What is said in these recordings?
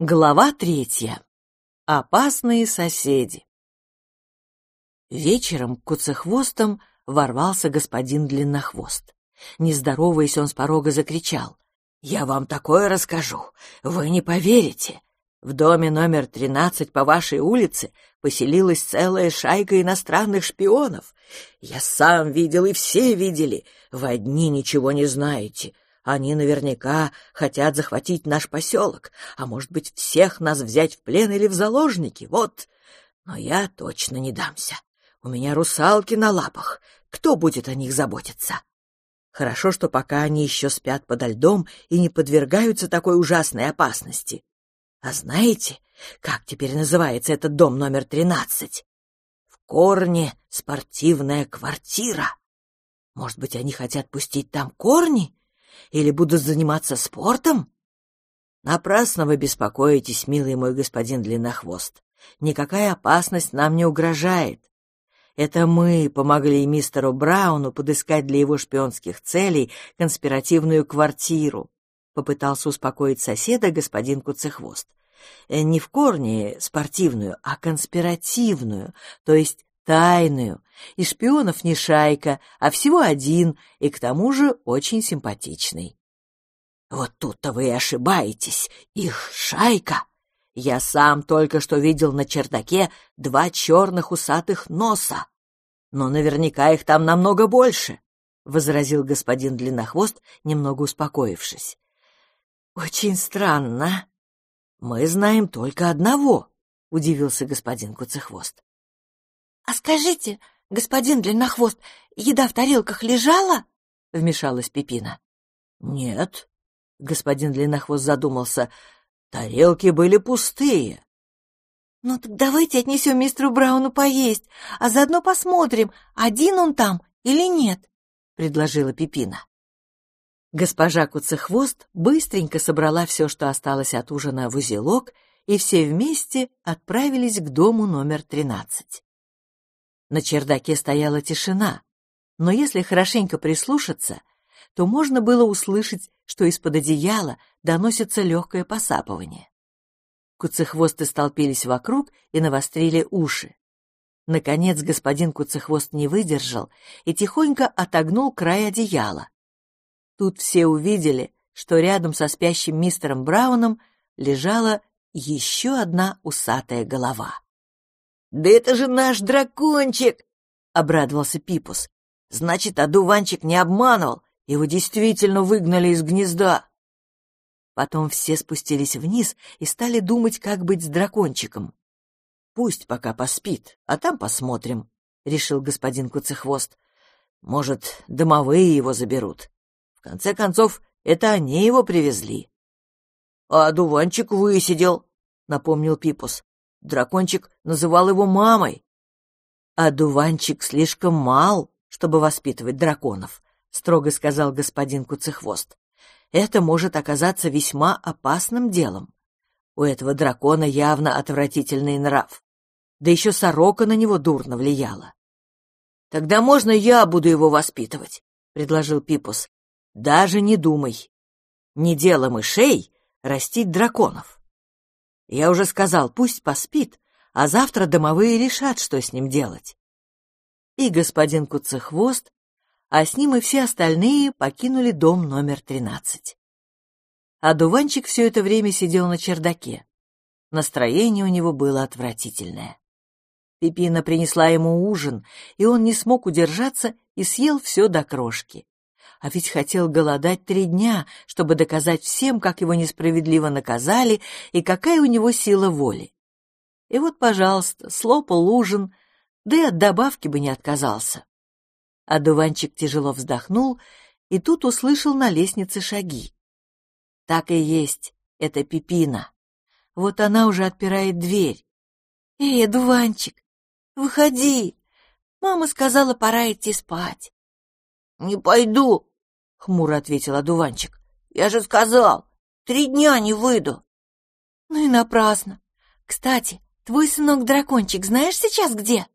Глава третья. Опасные соседи. Вечером к куцехвостам ворвался господин Длиннохвост. Не здороваясь, он с порога закричал. «Я вам такое расскажу, вы не поверите. В доме номер тринадцать по вашей улице поселилась целая шайка иностранных шпионов. Я сам видел, и все видели. Вы одни ничего не знаете. Они наверняка хотят захватить наш поселок, а может быть, всех нас взять в плен или в заложники. Вот. Но я точно не дамся. У меня русалки на лапах. Кто будет о них заботиться? Хорошо, что пока они еще спят подо льдом и не подвергаются такой ужасной опасности. А знаете, как теперь называется этот дом номер тринадцать? В корне спортивная квартира. Может быть, они хотят пустить там корни? Или будут заниматься спортом? Напрасно вы беспокоитесь, милый мой господин Длиннохвост. Никакая опасность нам не угрожает. Это мы помогли мистеру Брауну подыскать для его шпионских целей конспиративную квартиру. Попытался успокоить соседа господин Куцехвост. Э, не в корне спортивную, а конспиративную, то есть тайную. И шпионов не шайка, а всего один, и к тому же очень симпатичный. Вот тут-то вы и ошибаетесь. Их шайка. Я сам только что видел на чердаке два черных усатых носа. Но наверняка их там намного больше, — возразил господин Длиннохвост, немного успокоившись. Очень странно. Мы знаем только одного, — удивился господин Куцехвост. «А скажите, господин Длиннохвост, еда в тарелках лежала?» — вмешалась Пепина. «Нет», — господин Длиннохвост задумался, — «тарелки были пустые». «Ну так давайте отнесем мистеру Брауну поесть, а заодно посмотрим, один он там или нет», — предложила Пепина. Госпожа Куцехвост быстренько собрала все, что осталось от ужина в узелок, и все вместе отправились к дому номер тринадцать. На чердаке стояла тишина, но если хорошенько прислушаться, то можно было услышать, что из-под одеяла доносится легкое посапывание. Куцехвосты столпились вокруг и навострили уши. Наконец господин Куцехвост не выдержал и тихонько отогнул край одеяла. Тут все увидели, что рядом со спящим мистером Брауном лежала еще одна усатая голова. «Да это же наш дракончик!» — обрадовался Пипус. «Значит, одуванчик не обманывал, его действительно выгнали из гнезда». Потом все спустились вниз и стали думать, как быть с дракончиком. «Пусть пока поспит, а там посмотрим», — решил господин Куцехвост. «Может, домовые его заберут. В конце концов, это они его привезли». «А одуванчик высидел», — напомнил Пипус. Дракончик называл его мамой. А дуванчик слишком мал, чтобы воспитывать драконов, строго сказал господин Куцехвост. Это может оказаться весьма опасным делом. У этого дракона явно отвратительный нрав. Да еще сорока на него дурно влияла. «Тогда можно я буду его воспитывать», — предложил Пипус. «Даже не думай. Не дело мышей растить драконов. Я уже сказал, пусть поспит, а завтра домовые решат, что с ним делать. И господин Куцехвост, а с ним и все остальные покинули дом номер тринадцать. А дуванчик все это время сидел на чердаке. Настроение у него было отвратительное. Пепина принесла ему ужин, и он не смог удержаться и съел все до крошки а ведь хотел голодать три дня, чтобы доказать всем, как его несправедливо наказали и какая у него сила воли. И вот, пожалуйста, слопал ужин, да и от добавки бы не отказался. А дуванчик тяжело вздохнул и тут услышал на лестнице шаги. Так и есть, это Пипина. Вот она уже отпирает дверь. «Эй, дуванчик, выходи! Мама сказала, пора идти спать». «Не пойду», — хмуро ответил одуванчик. «Я же сказал, три дня не выйду». «Ну и напрасно. Кстати, твой сынок-дракончик знаешь сейчас где?»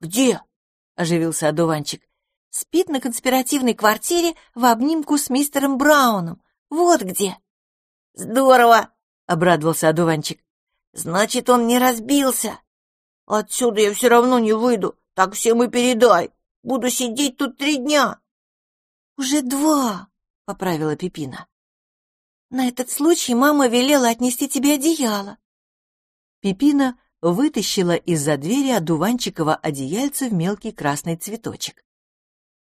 «Где?» — оживился одуванчик. «Спит на конспиративной квартире в обнимку с мистером Брауном. Вот где!» «Здорово!» — обрадовался одуванчик. «Значит, он не разбился. Отсюда я все равно не выйду, так всем и передай. Буду сидеть тут три дня». «Уже два», — поправила Пипина. «На этот случай мама велела отнести тебе одеяло». Пипина вытащила из-за двери одуванчикова одеяльце в мелкий красный цветочек.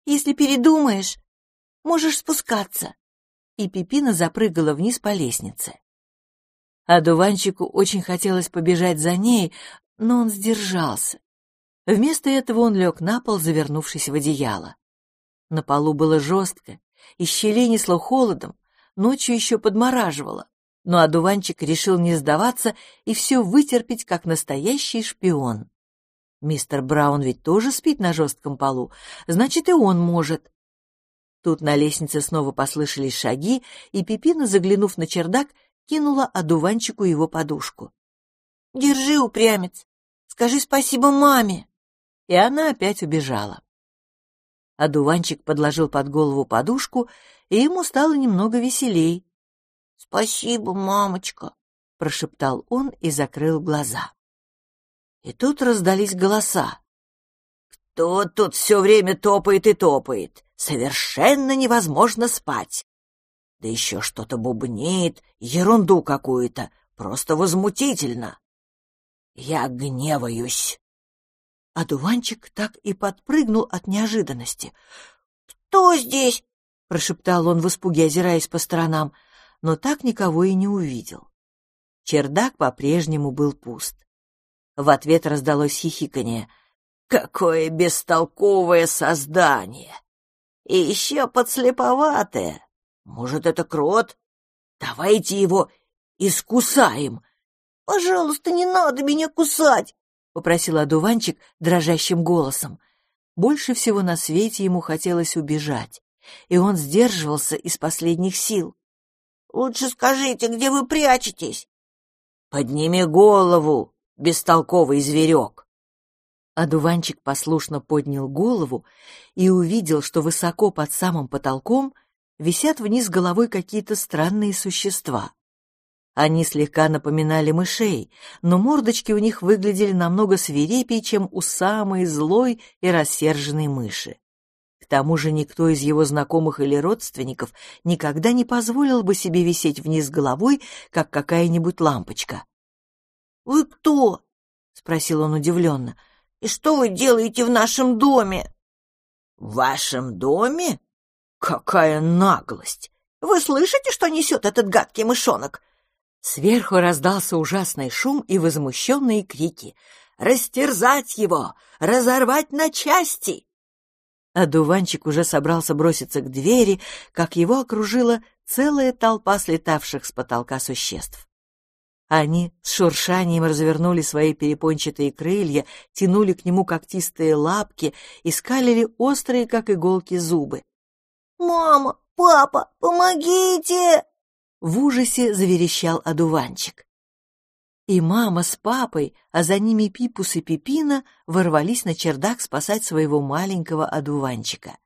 «Если передумаешь, можешь спускаться». И Пипина запрыгала вниз по лестнице. Одуванчику очень хотелось побежать за ней, но он сдержался. Вместо этого он лег на пол, завернувшись в одеяло. На полу было жестко, из щелей несло холодом, ночью еще подмораживало, но одуванчик решил не сдаваться и все вытерпеть, как настоящий шпион. Мистер Браун ведь тоже спит на жестком полу, значит, и он может. Тут на лестнице снова послышались шаги, и Пипина, заглянув на чердак, кинула одуванчику его подушку. «Держи, упрямец! Скажи спасибо маме!» И она опять убежала. Одуванчик подложил под голову подушку, и ему стало немного веселей. «Спасибо, мамочка!» — прошептал он и закрыл глаза. И тут раздались голоса. «Кто тут все время топает и топает? Совершенно невозможно спать!» Да еще что-то бубнит, ерунду какую-то, просто возмутительно. Я гневаюсь. Одуванчик так и подпрыгнул от неожиданности. «Кто здесь?» — прошептал он в испуге, озираясь по сторонам, но так никого и не увидел. Чердак по-прежнему был пуст. В ответ раздалось хихиканье. «Какое бестолковое создание! И еще подслеповатое! Может, это крот? Давайте его искусаем!» «Пожалуйста, не надо меня кусать!» — попросил одуванчик дрожащим голосом. Больше всего на свете ему хотелось убежать, и он сдерживался из последних сил. «Лучше скажите, где вы прячетесь?» «Подними голову, бестолковый зверек!» Одуванчик послушно поднял голову и увидел, что высоко под самым потолком висят вниз головой какие-то странные существа. Они слегка напоминали мышей, но мордочки у них выглядели намного свирепее, чем у самой злой и рассерженной мыши. К тому же никто из его знакомых или родственников никогда не позволил бы себе висеть вниз головой, как какая-нибудь лампочка. «Вы кто?» — спросил он удивленно. «И что вы делаете в нашем доме?» «В вашем доме? Какая наглость! Вы слышите, что несет этот гадкий мышонок?» Сверху раздался ужасный шум и возмущенные крики. «Растерзать его! Разорвать на части!» Одуванчик уже собрался броситься к двери, как его окружила целая толпа слетавших с потолка существ. Они с шуршанием развернули свои перепончатые крылья, тянули к нему когтистые лапки и скалили острые, как иголки, зубы. «Мама! Папа! Помогите!» В ужасе заверещал одуванчик. И мама с папой, а за ними Пипус и Пипина ворвались на чердак спасать своего маленького одуванчика.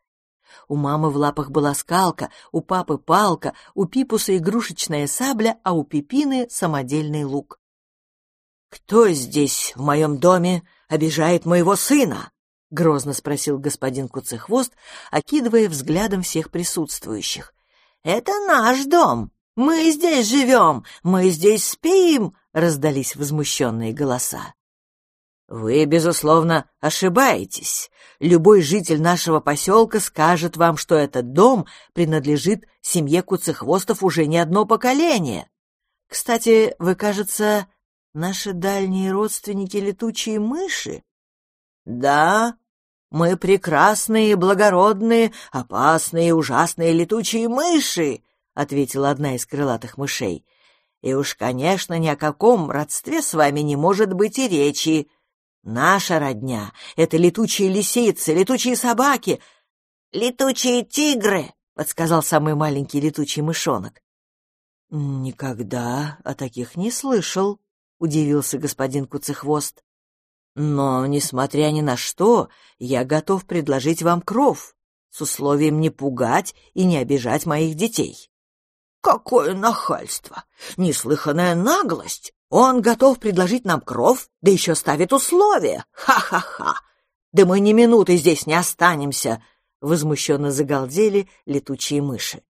У мамы в лапах была скалка, у папы палка, у Пипуса игрушечная сабля, а у Пипины самодельный лук. «Кто здесь, в моем доме, обижает моего сына?» — грозно спросил господин Куцехвост, окидывая взглядом всех присутствующих. «Это наш дом, «Мы здесь живем! Мы здесь спим!» — раздались возмущенные голоса. «Вы, безусловно, ошибаетесь. Любой житель нашего поселка скажет вам, что этот дом принадлежит семье Куцехвостов уже не одно поколение. Кстати, вы, кажется, наши дальние родственники летучие мыши?» «Да, мы прекрасные, благородные, опасные, ужасные летучие мыши!» Ответила одна из крылатых мышей. И уж, конечно, ни о каком родстве с вами не может быть и речи. Наша родня — это летучие лисицы, летучие собаки, летучие тигры, — подсказал самый маленький летучий мышонок. «Никогда о таких не слышал», — удивился господин Куцехвост. «Но, несмотря ни на что, я готов предложить вам кров, с условием не пугать и не обижать моих детей». Какое нахальство! Неслыханная наглость! Он готов предложить нам кров, да еще ставит условия. Ха-ха-ха! Да мы ни минуты здесь не останемся!» Возмущенно загалдели летучие мыши.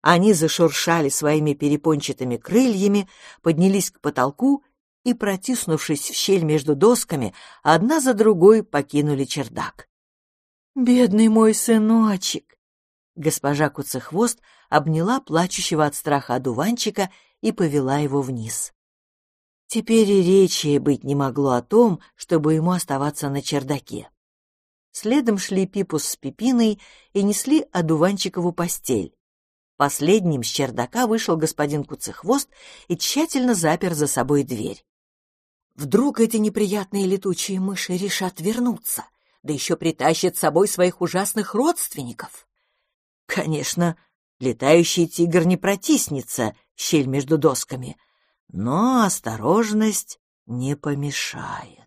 Они зашуршали своими перепончатыми крыльями, поднялись к потолку и, протиснувшись в щель между досками, одна за другой покинули чердак. «Бедный мой сыночек!» Госпожа Куцехвост обняла плачущего от страха одуванчика и повела его вниз. Теперь и речи быть не могло о том, чтобы ему оставаться на чердаке. Следом шли Пипус с Пипиной и несли одуванчикову постель. Последним с чердака вышел господин Куцехвост и тщательно запер за собой дверь. Вдруг эти неприятные летучие мыши решат вернуться, да еще притащат с собой своих ужасных родственников. Конечно, летающий тигр не протиснется щель между досками, но осторожность не помешает.